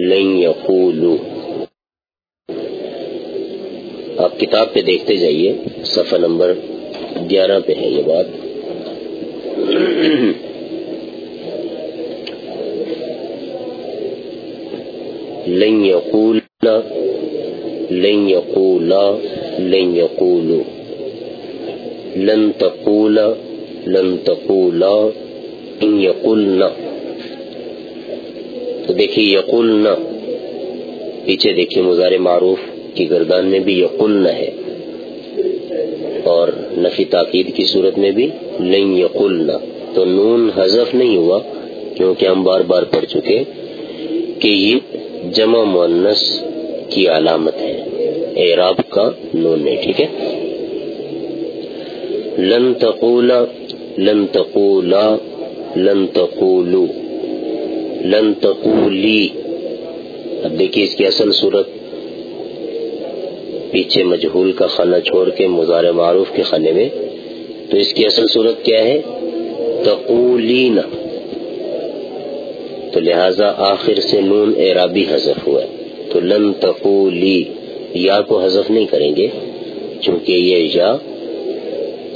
لن یقولو۔ آپ کتاب پہ دیکھتے جائیے، صفحہ نمبر گیارہ پہ ہے یہ بات۔ لن یقول لن یقولا، لن یقولو۔ لن تقولا لن تقولا، ان یقولنا۔ تو دیکھیے یقولنا پیچھے دیکھیے مزار معروف کی گردان میں بھی یقولنا ہے۔ اور نفی تاکید کی صورت میں بھی لن یقولنا تو نون حذف نہیں ہوا، کیونکہ ہم بار بار پڑھ چکے کہ یہ جمع مونس کی علامت ہے۔ اعراب کا نون ہے، ٹھیک ہے؟ لن تقولا لن تقولا، لن تقولو۔ لن تقولی اب دیکھیے اس کی اصل صورت. پیچھے مجہول کا خانہ چھوڑ کے مزار معروف کے خانے میں. تو اس کی اصل صورت کیا ہے؟ تقولین. تو لہذا آخر سے نون اعرابی حذف ہوا. ہے تو لن تقولی. یا کو حذف نہیں کریں گے، چونکہ یہ یا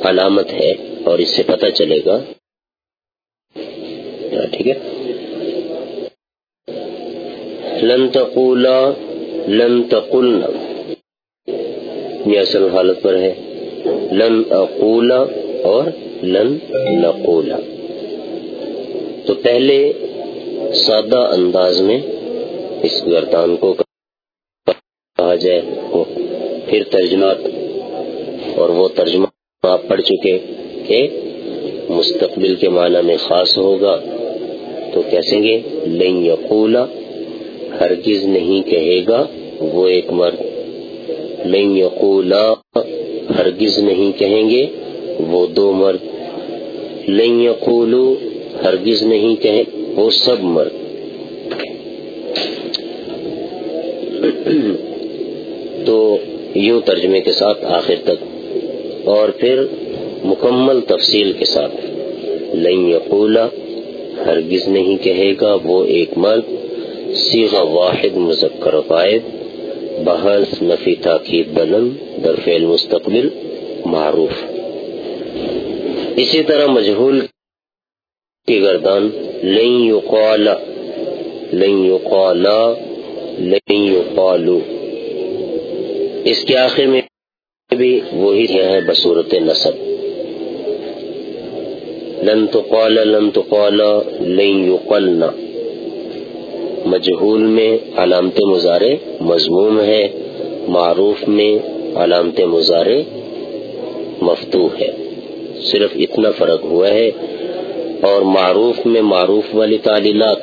علامت ہے اور اس سے پتہ چلے گا. ہاں، ٹھیک ہے؟ لن تقولا لن تقلنا۔ یہ اصل حالت پر ہے۔ لن اقولا اور لن نقولا۔ تو پہلے سادہ انداز میں اس گردان کو کہا جائے۔ پھر ترجمات۔ اور وہ ترجمہ آپ پڑھ چکے کہ مستقبل کے معنی میں خاص ہوگا۔ تو کیسیں گے؟ لن یقولا ہرگز نہیں کہے گا، وہ ایک مرد۔ لن یقولا، ہرگز نہیں کہیں گے، وہ دو مرد۔ لن یقولو، ہرگز نہیں کہیں، وہ سب مرد۔ تو یوں ترجمے کے ساتھ آخر تک۔ اور پھر مکمل تفصیل کے ساتھ۔ لن یقولا، ہرگز نہیں کہے گا، وہ ایک مرد۔ سیغ واحد مذکر قائد، بحث نفی تاکید بلند درفیل مستقبل معروف۔ اسی طرح مجہول کی گردان، لن یقالا لن یقالا لن یقالو اس کے آخر میں بھی وہی ہے بصورت نصب لن تقال لن تقال، لن یقلنا مجہول میں علامت مزارے مضموم ہے، معروف میں علامت مزارے مفتو ہے۔ صرف اتنا فرق ہوا ہے، اور معروف میں معروف والی تعلیلات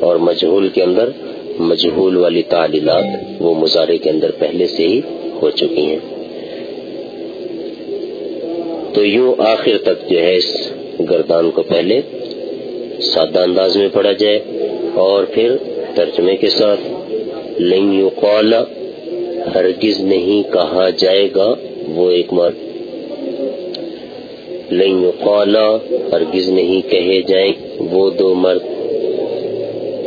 اور مجہول کے اندر مجہول والی تعلیلات وہ مظاہرے کے اندر پہلے سے ہی ہو چکی ہیں۔ تو یوں آخر تک جو ہے اس گردان کو پہلے سادہ انداز میں پڑھا جائے۔ اور پھر ترجمے کے ساتھ، لن ہرگز نہیں کہا جائے گا، وہ ایک مرد، لن ہرگز نہیں کہے جائیں، وہ دو مرد،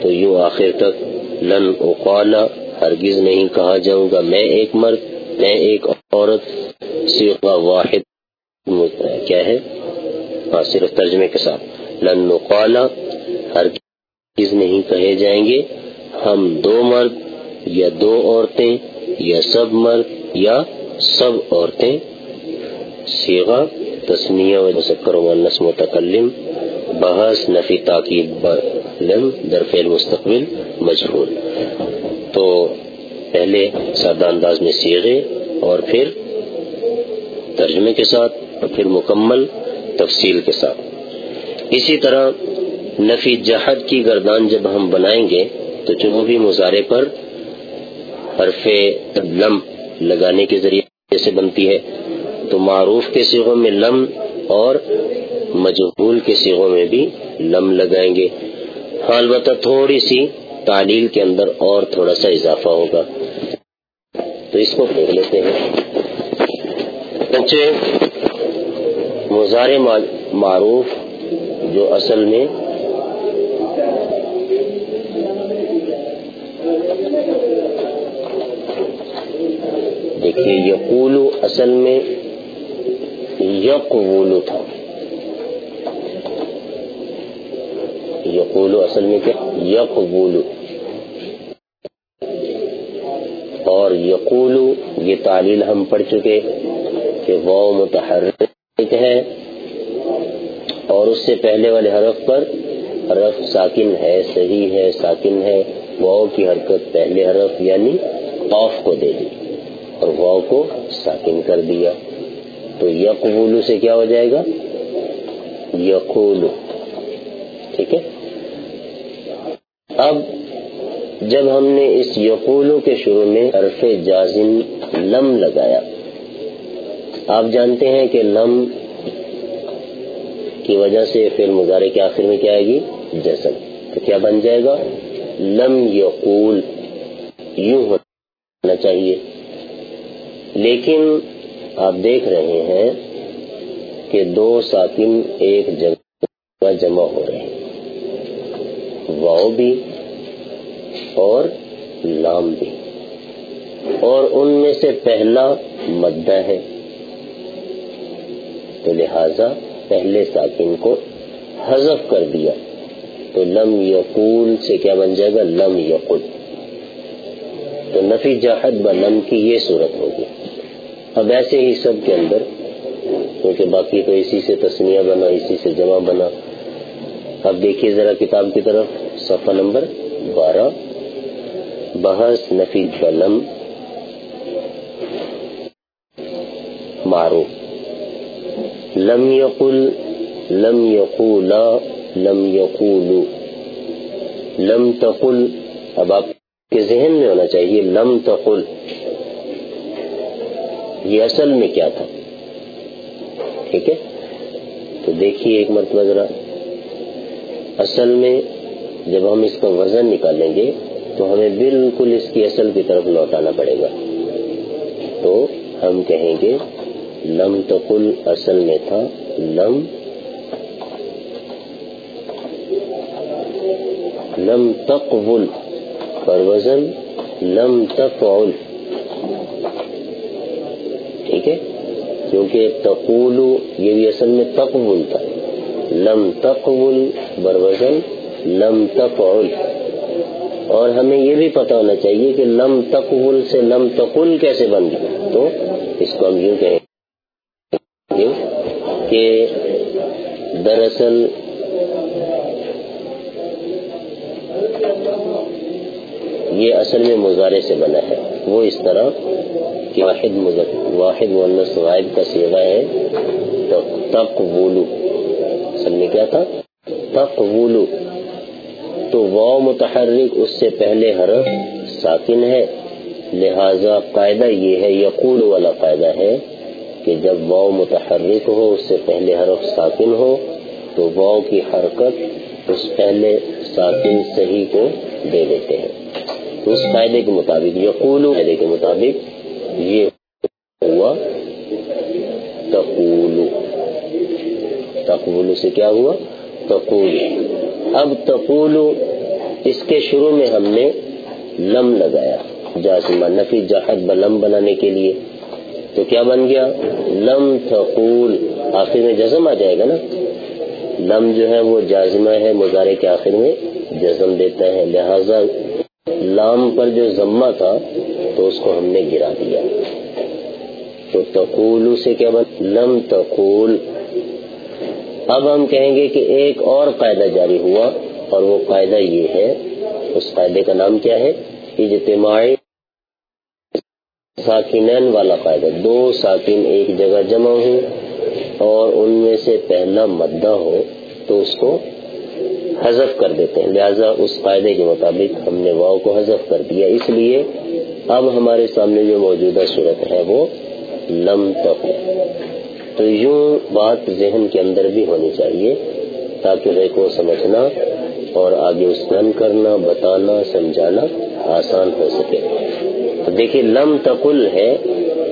تو یوں آخر تک، لن اقالا ہرگز نہیں کہا جاؤں گا، میں ایک مرد، میں ایک عورت سیغہ واحد کیا ہے؟ ہاں صرف ترجمے کے ساتھ، لن نقالا ہرگز نہیں کہے جائیں گے۔ ہم دو مرد یا دو عورتیں یا سب مرد یا سب عورتیں۔ سیغا تسمیہ و مسکر و نس متکلم بحث، نفی، تاکید لم درفیل مستقبل مجہول تو پہلے سادہ انداز میں سیغے اور پھر ترجمے کے ساتھ اور پھر مکمل تفصیل کے ساتھ۔ اسی طرح نفی جہد کی گردان جب ہم بنائیں گے، تو جنوبی مظاہرے پر حرف لم لگانے کے ذریعے سے بنتی ہے، تو معروف کے سیغوں میں لم اور مجہول کے سیغوں میں بھی لم لگائیں گے۔ ہاں البتہ تھوڑی سی تعلیل کے اندر اور تھوڑا سا اضافہ ہوگا۔ تو اس کو دیکھ لیتے ہیں۔ مزار معروف جو اصل میں دیکھیے یقولو اصل میں یقولو تھا۔ یقولو اصل میں کیا؟ یقولو اور یقولو، یہ تعلیل ہم پڑھ چکے کہ وہ متحرک ہے اور اس سے پہلے والے حرف پر حرف ساکن ہے، صحیح ہے، ساکن ہے واؤ کی حرکت پہلے حرف یعنی قوف کو دے دی۔ اور واؤ کو ساکن کر دیا۔ تو یقولو سے کیا ہو جائے گا؟ یقولو ٹھیک ہے؟ اب جب ہم نے اس یقولو کے شروع میں حرف جازم لم لگایا، آپ جانتے ہیں کہ لم کی وجہ سے پھر مظاہرے کے آخر میں کیا آئے گی؟ جسم تو کیا بن جائے گا؟ لم یقول۔ یوں ہونا چاہیے۔ لیکن آپ دیکھ رہے ہیں کہ دو ساکن ایک جگہ جمع ہو رہے ہیں۔ واؤ بھی اور لام بھی۔ اور ان میں سے پہلا مدہ ہے۔ تو لہذا پہلے ساکن کو حذف کر دیا۔ تو لم یقول سے کیا بن جائے گا؟ لم یقل۔ تو نفی جاہد ب لم کی یہ صورت ہوگی۔ اب ایسے ہی سب کے اندر، کیونکہ باقی تو اسی سے تسمیہ بنا، اسی سے جمع بنا۔ اب دیکھیے ذرا کتاب کی طرف، صفحہ نمبر بارہ۔ بحث نفی بلم معروف۔ لم یقل، لم یقولا لم یقولو لم تقل۔ اب آپ کے ذہن میں ہونا چاہیے، لم تقل۔ یہ اصل میں کیا تھا؟ ٹھیک ہے؟ تو دیکھیے ایک مرتبہ ذرا۔ اصل میں جب ہم اس کا وزن نکالیں گے تو ہمیں بالکل اس کی اصل کی طرف لوٹانا پڑے گا۔ تو ہم کہیں گے، لم تقل اصل میں تھا، لم لم تقبل۔ پر وزن، لم تفعل ٹھیک ہے کیونکہ تقولو یہ بھی یعنی اصل میں تقبل تھا۔ لم تقبل بر وزن لم تفعل۔ اور ہمیں یہ بھی پتا ہونا چاہیے کہ لم تقبل سے لم تقل کیسے بن گیا۔ تو اس کو ہم یوں کہیں گے کہ دراصل یہ اصل میں مظاہرے سے بنا ہے۔ وہ اس طرح کہ واحد واحد مونس واحد کا سیوا ہے تق بولو اصل میں کیا تھا؟ تق بولو تو واؤ متحرک، اس سے پہلے حرف ساکن ہے۔ لہذا قاعدہ یہ ہے، یقول والا قاعدہ ہے کہ جب واؤ متحرک ہو، اس سے پہلے حرف ساکن ہو، تو واؤ کی حرکت اس پہلے ساکن صحیح کو دے دیتے ہیں۔ اس قاعدے کے مطابق یقول قاعدے کے مطابق یہ ہوا تقول. تقول سے کیا ہوا؟ تقول. اب تقول اس کے شروع میں ہم نے لم لگایا جاسمہ نفی جہد بلم بنانے کے لیے. تو کیا بن گیا؟ لم تقول. آخر میں جزم آ جائے گا نا؟ لم جو ہے وہ جازمہ ہے مظاہرے کے آخر میں جزم دیتا ہے، لہذا لام پر جو ضمہ تھا تو اس کو ہم نے گرا دیا۔ تو تقول سے کیا بن لم تقول۔ اب ہم کہیں گے کہ ایک اور قاعدہ جاری ہوا اور وہ قاعدہ یہ ہے، اس قاعدے کا نام کیا ہے؟ اجتماعی ساکنین والا قاعدہ۔ دو ساکن ایک جگہ جمع ہو اور ان میں سے پہلا مدہ ہو تو اس کو حذف کر دیتے ہیں۔ لہذا اس قاعدے کے مطابق ہم نے واؤ کو حذف کر دیا۔ اس لیے اب ہمارے سامنے جو موجودہ صورت ہے وہ لم تک تو یوں بات ذہن کے اندر بھی ہونی چاہیے تاکہ کو سمجھنا اور آگے اسکن کرنا، بتانا، سمجھانا آسان ہو سکے۔ تو دیکھیے، لم تقل ہے،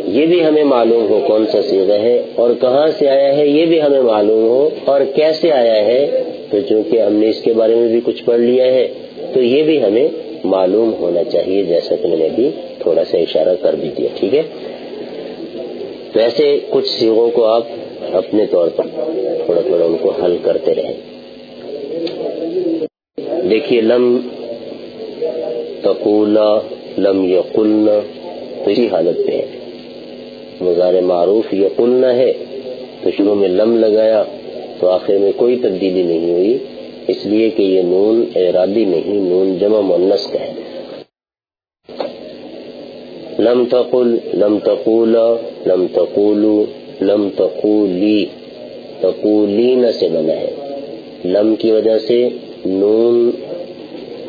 یہ بھی ہمیں معلوم ہو کون سا سیغہ ہے اور کہاں سے آیا ہے، یہ بھی ہمیں معلوم ہو اور کیسے آیا ہے۔ تو چونکہ ہم نے اس کے بارے میں بھی کچھ پڑھ لیا ہے، تو یہ بھی ہمیں معلوم ہونا چاہیے، جیسا کہ میں نے بھی تھوڑا سا اشارہ کر بھی دیا، ٹھیک ہے؟ تو ایسے کچھ سیغوں کو آپ اپنے طور پر تھوڑا تھوڑا ان کو حل کرتے رہیں۔ دیکھیے، لم تقولا، لم یقلنا، تو اسی حالت پہ ہے۔ مزار معروف یقلنا ہے، تو شروع میں لم لگایا، تو آخر میں کوئی تبدیلی نہیں ہوئی۔ اس لیے کہ یہ نون ارادی نہیں، نون جمع منس کا ہے۔ لم تقل، لم تقولا لم تقولو لم تقولی، تقولین سے بنا ہے۔ لم کی وجہ سے نون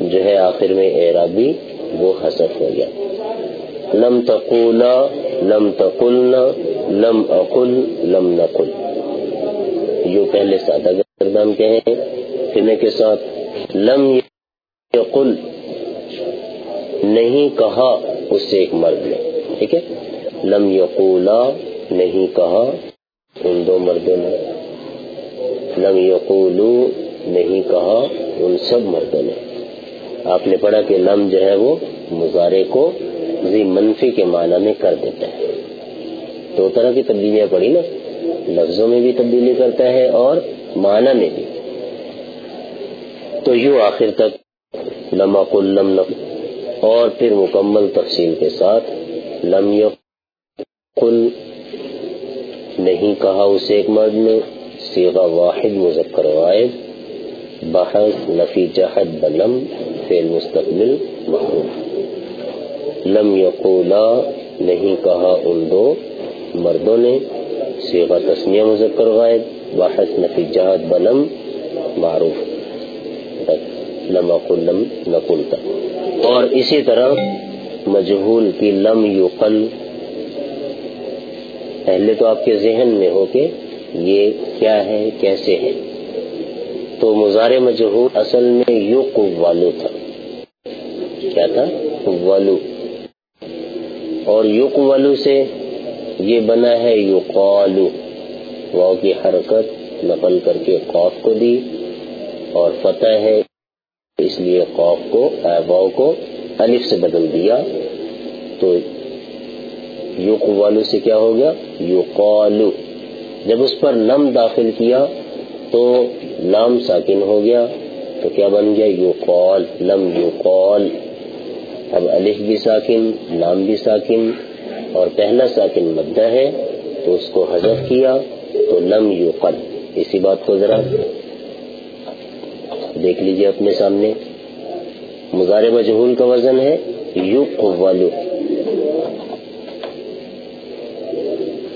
جو ہے آخر میں اعرابی، وہ حسف ہو گیا۔ لم تقولا لم تقلنا لم اقل، لم نقل۔ جو پہلے سادہ گردان کے پھرنے کے ساتھ لم یقل، نہیں کہا اس سے ایک مرد نے، ٹھیک ہے؟ لم یقولا، نہیں کہا ان دو مردوں نے۔ لم یقولو، نہیں کہا ان سب مردوں نے۔ آپ نے پڑھا کہ لم جو ہے وہ مظاہرے کو زی منفی کے معنی میں کر دیتا ہے۔ دو طرح کی تبدیلیاں پڑھی نا، لفظوں میں بھی تبدیلی کرتا ہے اور معنی میں بھی۔ تو یوں آخر تک لما کل لم اور پھر مکمل تفصیل کے ساتھ لم کل نہیں کہا اسے ایک مرد نے سیغا واحد، مذکر غائب۔ بحث نفی جہد بلم فیل مستقبل محروم لم یقولا، نہیں کہا ان دو مردوں نے۔ سیغا تسمیہ مذکر غائب۔ بحث نفی جہد بلم، معروف۔ لما لم نقل. تک اور اسی طرح مجہول کی لم یقل پہلے تو آپ کے ذہن میں ہو کہ یہ کیا ہے، کیسے ہے؟ تو مزار مجہول اصل میں یو والو تھا۔ کیا تھا؟ والو اور یو والو سے یہ بنا ہے یو قالو واؤ کی حرکت نقل کر کے قوف کو دی اور فتح ہے لیے قوف کو واؤ کو الف سے بدل دیا۔ تو یو والو سے کیا ہو گیا؟ یو قالو جب اس پر لم داخل کیا تو لام ساکن ہو گیا۔ تو کیا بن گیا؟ یو قول لم یو قول اب الف بھی ساکن، لام بھی ساکن۔ اور پہلا ساکن مدہ ہے، تو اس کو حذف کیا تو لم یو قل اسی بات کو ذرا دیکھ لیجیے اپنے سامنے۔ مزار مجہول کا وزن ہے یو قوالو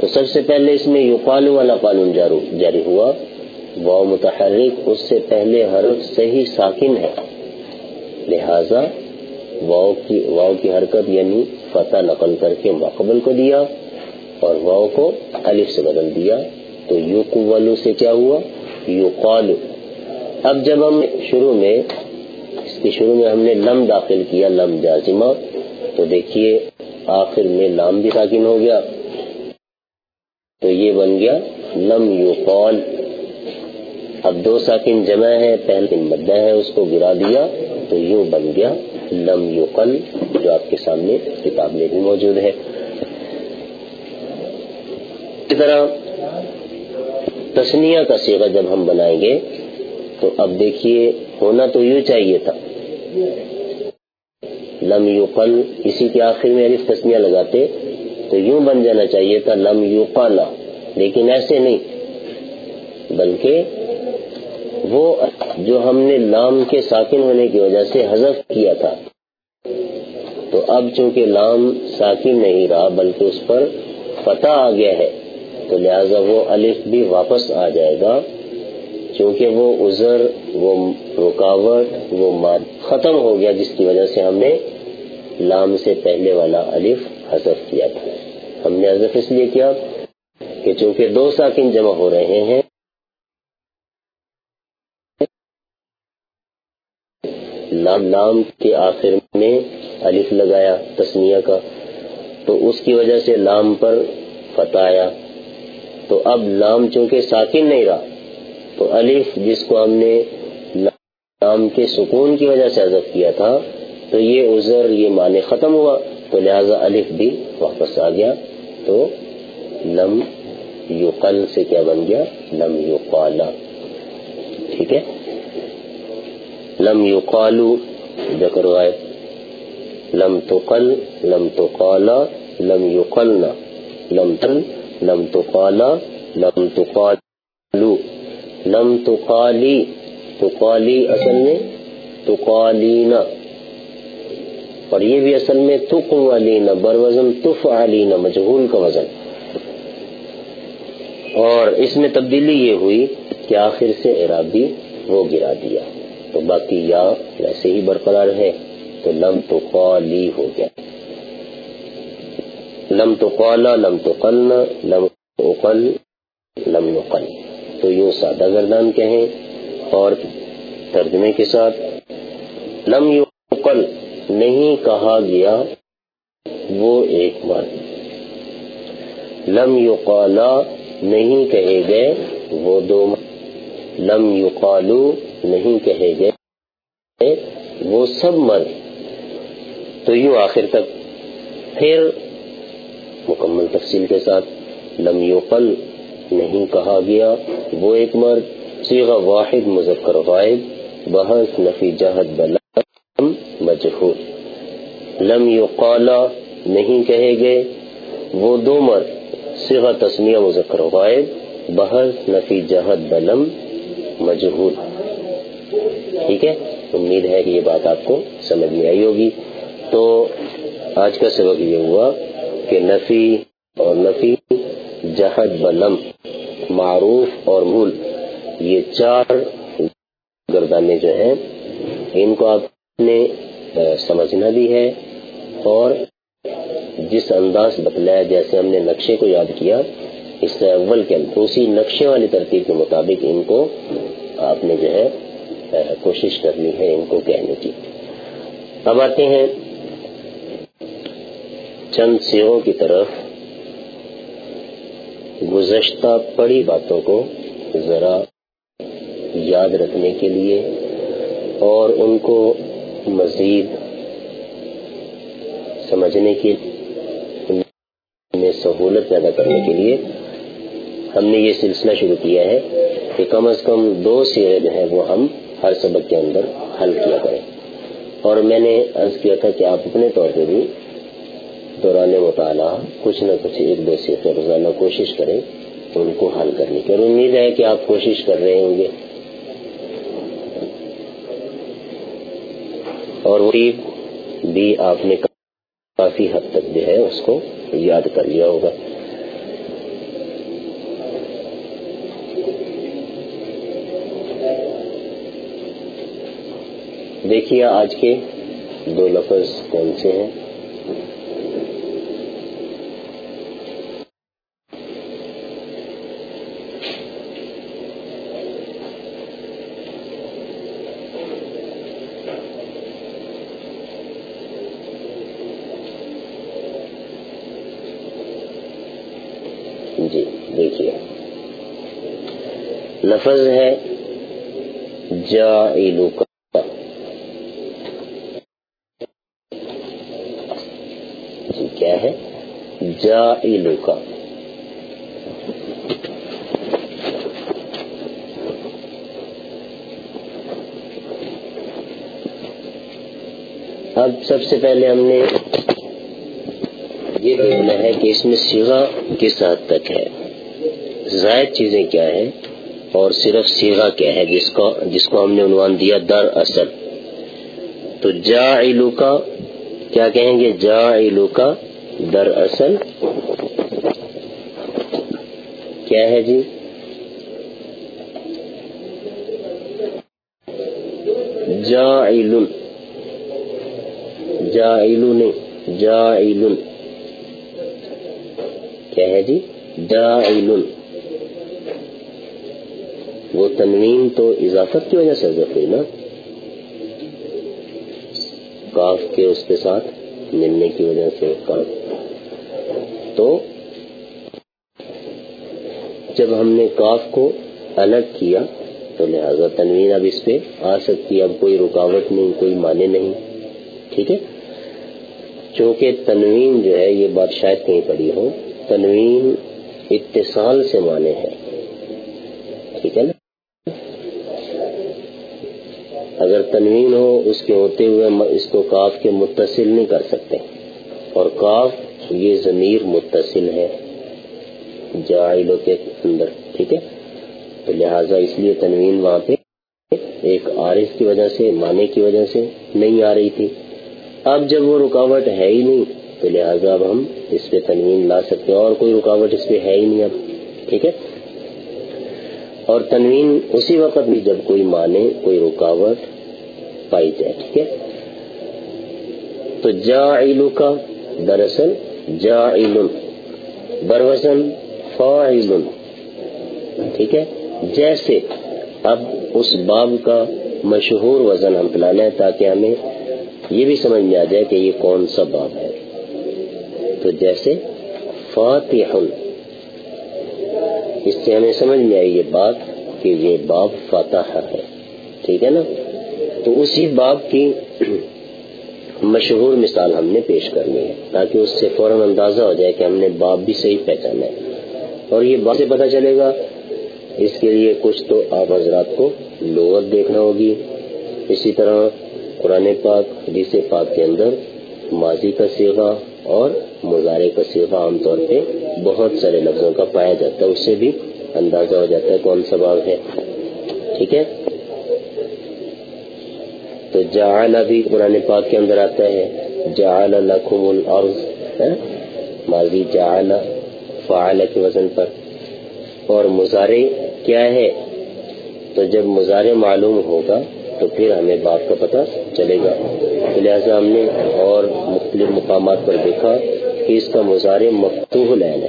تو سب سے پہلے اس میں یقالو والا قانون جاری ہوا۔ واؤ متحرک، اس سے پہلے حرف صحیح ساکن ہے۔ لہذا واؤ کی واؤ کی حرکت یعنی فتح نقل کر کے مقبل کو دیا اور واؤ کو الف سے بدل دیا۔ تو یو قلو سے کیا ہوا؟ یو قالو اب جب ہم شروع میں اس کے شروع میں ہم نے لم داخل کیا، لم جازمہ۔ تو دیکھیے، آخر میں لام بھی ساکن ہو گیا۔ تو یہ بن گیا لم یو قول اب دو ساکن جمع ہے پہلے مدہ ہے، اس کو گرا دیا۔ تو یوں بن گیا لم یو قل جو آپ کے سامنے کتاب میں بھی موجود ہے۔ اسی طرح تسنیا کا سیگا جب ہم بنائیں گے، تو اب دیکھیے، ہونا تو یوں چاہیے تھا۔ لم یو اسی کے آخر میں عرف تسنیا لگاتے، تو یوں بن جانا چاہیے تھا لم یو لیکن ایسے نہیں، بلکہ وہ جو ہم نے لام کے ساکن ہونے کی وجہ سے حذف کیا تھا۔ تو اب چونکہ لام ساکن نہیں رہا، بلکہ اس پر فتح آ گیا ہے، تو لہذا وہ الف بھی واپس آ جائے گا۔ چونکہ وہ عذر، وہ رکاوٹ، وہ ماد ختم ہو گیا جس کی وجہ سے ہم نے لام سے پہلے والا الف حذف کیا تھا۔ ہم نے حذف اس لیے کیا کہ چونکہ دو ساکن جمع ہو رہے ہیں، لام لام کے آخر میں الف لگایا تسمیہ کا، تو اس کی وجہ سے لام پر فتح آیا۔ تو اب لام چونکہ ساکن نہیں رہا تو الف جس کو ہم نے لام کے سکون کی وجہ سے حذف کیا تھا، تو یہ عذر، یہ معنی ختم ہوا، تو لہذا الف بھی واپس آ گیا، تو لم یقل سے کیا بن گیا؟ لم یقالا ٹھیک ہے؟ لم یقالو ذکر غائب لم تقل، لم تقالا لم یقلنا لم تل لم تقالا لم تقالو لم تقالی تقالی اصل میں تقالینا اور یہ بھی اصل میں تق علینا بر وزن تف علینا مجہول کا وزن. اور اس میں تبدیلی یہ ہوئی کہ آخر سے عرابی وہ گرا دیا. تو باقی یا ویسے ہی برقرار ہے، تو لم تو قالی ہو گیا. لم تو قالا لم تو قلنا لم اقل لم نقل تو یوں سادہ گردان کہیں اور ترجمے کے ساتھ، لم یقل نہیں کہا گیا وہ ایک مرد لم یقالا نہیں کہے گئے وہ دو مرد لم یقالو نہیں کہے گئے وہ سب مرد۔ تو یوں آخر تک پھر مکمل تفصیل کے ساتھ، لم یقل نہیں کہا گیا۔ وہ ایک مرد سیغ واحد مذکر غائب، بحث نفی جہد بلم مجہول لم یقالا نہیں کہے گئے۔ وہ دو مرد سیغ تسمیہ مذکر غائب، بحث نفی جہد بلم مجہول ٹھیک ہے؟ امید ہے کہ یہ بات آپ کو سمجھ میں آئی ہوگی۔ تو آج کا سبق یہ ہوا کہ نفی اور نفی جہد بلم معروف اور مول یہ چار گردانے جو ہیں، ان کو آپ نے سمجھنا بھی ہے اور جس انداز بتلایا، جیسے ہم نے نقشے کو یاد کیا، اس سے اول کے اسی نقشے والی ترتیب کے مطابق ان کو آپ نے جو ہے کوشش کرنی ہے ان کو کہنے کی۔ اب آتے ہیں چند سیوں کی طرف۔ گزشتہ پڑی باتوں کو ذرا یاد رکھنے کے لیے اور ان کو مزید سمجھنے کے میں سہولت پیدا کرنے کے لیے ہم نے یہ سلسلہ شروع کیا ہے کہ کم از کم دو سیرے جو ہیں وہ ہم ہر سبق کے اندر حل کیا کریں۔ اور میں نے عرض کیا تھا کہ آپ اپنے طور پہ بھی دوران مطالعہ، کچھ نہ کچھ ایک دو سیرے روزانہ کوشش کریں ان کو حل کرنے کی۔ اور امید ہے کہ آپ کوشش کر رہے ہوں گے۔ اور وہ بھی آپ نے کافی حد تک جو ہے اس کو یاد کر لیا ہوگا۔ دیکھیے آج کے دو لفظ کون سے ہیں؟ جی دیکھیے۔ لفظ ہے جا کا جی کیا ہے؟ جا کا اب سب سے پہلے ہم نے یہ دیکھنا ہے کہ اس میں سیگا کس حد تک ہے؟ زائد چیزیں کیا ہیں؟ اور صرف سیگا کیا ہے جس کو جس کو ہم نے عنوان دیا در اصل۔ تو جا کا کیا کہیں گے؟ جا کا در اصل۔ کیا ہے جی؟ جا جا نہیں جا جی، کیا ہے وہ تنوین تو اضافت کی وجہ سے ہوئی نا؟ کاف کے اس کے ساتھ ملنے کی وجہ سے کاف. تو جب ہم نے کاف کو الگ کیا، تو لہذا تنوین اب اس پہ آ سکتی اب کوئی رکاوٹ نہیں، کوئی معنی نہیں. ٹھیک ہے؟ چونکہ تنوین جو ہے، یہ بات شاید کہیں پڑی ہو تنوین اتصال سے مانے ہیں۔ ٹھیک ہے نا؟ اگر تنوین ہو، اس کے ہوتے ہوئے اس کو کاف کے متصل نہیں کر سکتے۔ اور کاف، یہ ضمیر متصل ہے جائلوں کے اندر، ٹھیک ہے؟ تو لہذا اس لیے تنوین وہاں پہ ایک عارف کی وجہ سے، معنی کی وجہ سے نہیں آ رہی تھی۔ اب جب وہ رکاوٹ ہے ہی نہیں تو لہذا اب ہم اس پہ تنوین لا سکتے ہیں اور کوئی رکاوٹ اس پہ ہے ہی نہیں اب، ٹھیک ہے؟ اور تنوین اسی وقت بھی جب کوئی مانے، کوئی رکاوٹ پائی جائے، ٹھیک ہے؟ تو جا کا دراصل جا بروزن فاعل، ٹھیک ہے؟ جیسے اب اس باب کا مشہور وزن ہم پلا لیں تاکہ ہمیں یہ بھی سمجھ میں آ جائے کہ یہ کون سا باب ہے۔ تو جیسے فاتح اس سے ہمیں سمجھ میں آئی یہ بات کہ یہ باب فاتح ہے۔ ٹھیک ہے نا؟ تو اسی باب کی مشہور مثال ہم نے پیش کرنی ہے تاکہ اس سے فوراً اندازہ ہو جائے کہ ہم نے باب بھی صحیح پہچانا ہے۔ اور یہ بات سے پتہ چلے گا۔ اس کے لیے کچھ تو آپ حضرات کو لغت دیکھنا ہوگی۔ اسی طرح قرآن پاک، حدیث پاک کے اندر ماضی کا سیغا اور مظاہرے کا سیغا عام طور پہ بہت سارے لفظوں کا پایا جاتا ہے، اس سے بھی اندازہ ہو جاتا ہے کون سا باب ہے۔ ٹھیک ہے؟ تو جعل بھی قرآن پاک کے اندر آتا ہے، جعل لکھم الارض ہاں؟ ماضی جعل فعال کے وزن پر۔ اور مظاہرے کیا ہے؟ تو جب مظاہرے معلوم ہوگا تو پھر ہمیں بات کا پتہ چلے گا۔ لہٰذا ہم نے اور مختلف مقامات پر دیکھا۔ کہ اس کا مظاہرے مفتوح لین ہے۔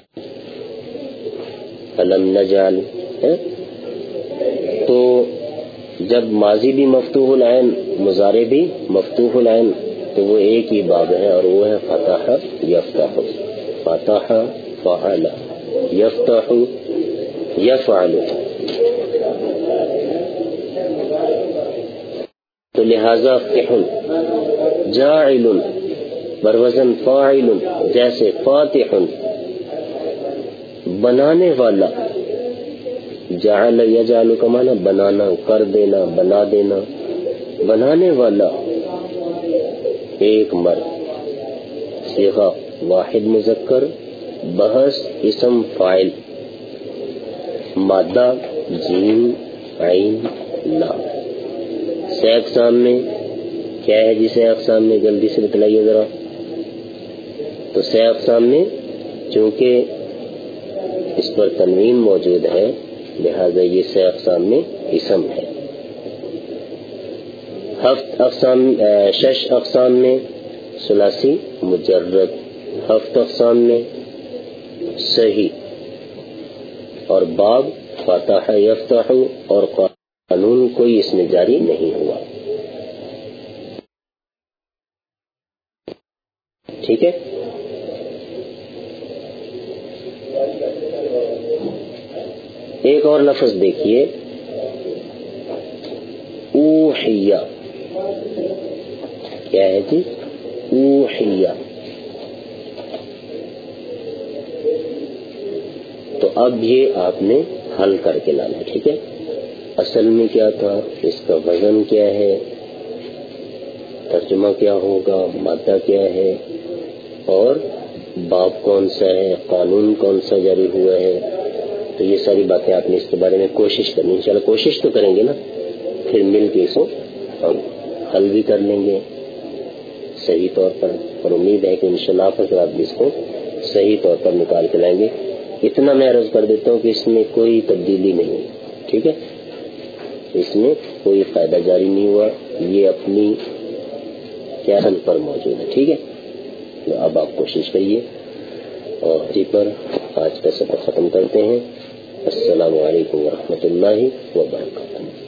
علم نجال تو جب ماضی بھی مفتوح العین مظاہرے بھی مفتوح العین تو وہ ایک ہی باب ہے اور وہ ہے فتح یفتح۔ فتح فعل، یفتح یفعل۔ تو لہذا فحل جاعل۔ بروزن فاعل جیسے فاتح، بنانے والا۔ جعل یجعل کا معنی بنانا، کر دینا، بنا دینا۔ بنانے والا۔ ایک مرد سیغا واحد مذکر، بحث، اسم فائل مادہ، جیم، عین، لا۔ سے اقسام میں کیا ہے جسے اقسام میں جلدی سے بتلائیے ذرا؟ تو سے اقسام چونکہ اس پر تنوین موجود ہے، لہذا یہ سے اقسام اسم ہے۔ ہفت اقسام شش اقسام میں سلاسی مجرد۔ ہفت اقسام میں صحیح۔ اور باب فاتح یفتح اور قانون کوئی اس میں جاری نہیں ہوا۔ ٹھیک ہے؟ ایک اور لفظ دیکھیے۔ اوحیا۔ کیا ہے جی؟ اوحیا۔ تو اب یہ آپ نے حل کر کے لانا، ٹھیک ہے؟ اصل میں کیا تھا؟ اس کا وزن کیا ہے؟ ترجمہ کیا ہوگا؟ مادہ کیا ہے؟ اور باپ کون سا ہے؟ قانون کون سا جاری ہوا ہے؟ تو یہ ساری باتیں آپ نے اس کے بارے میں کوشش کرنی ان شاء اللہ کوشش تو کریں گے نا۔ پھر مل کے اس کو ہم حل بھی کر لیں گے۔ صحیح طور پر اور امید ہے کہ ان شاء اللہ بھی اس کو صحیح طور پر نکال کے لائیں گے۔ اتنا میں عرض کر دیتا ہوں کہ اس میں کوئی تبدیلی نہیں ٹھیک ہے؟ اس میں کوئی فائدہ جاری نہیں ہوا۔ یہ اپنی کیا حل پر موجود ہے، ٹھیک ہے؟ تو اب آپ کوشش کریے۔ اور اسی جی پر آج کا سفر ختم کرتے ہیں۔ السلام علیکم ورحمۃ اللہ وبرکاتہ۔